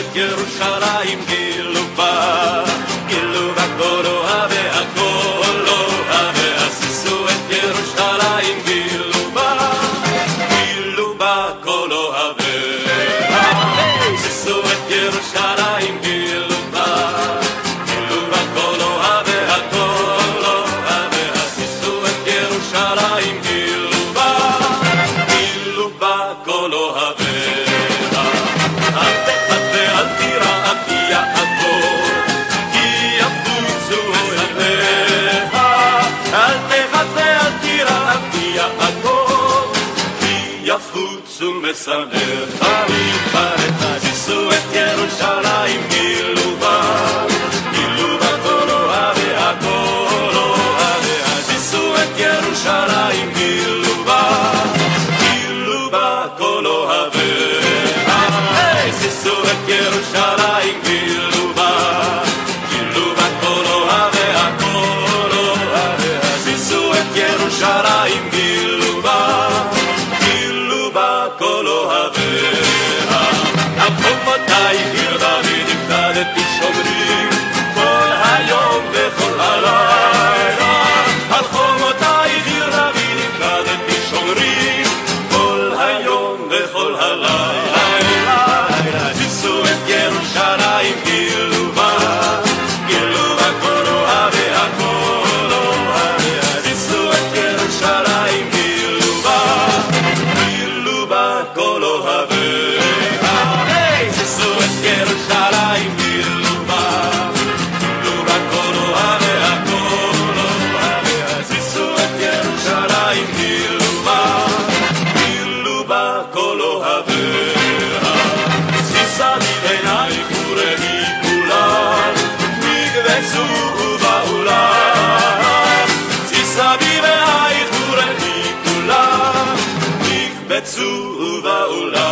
את ירושלים גילו בה, גילו הכל אוהב והכל לא אוהב, הססו את ירושלים גילו בה, גילו בה כל אוהב, הססו את ירושלים גילו יפוצו משנאיך. ויפרט Avera, Avomotay here. Letzu uva ula.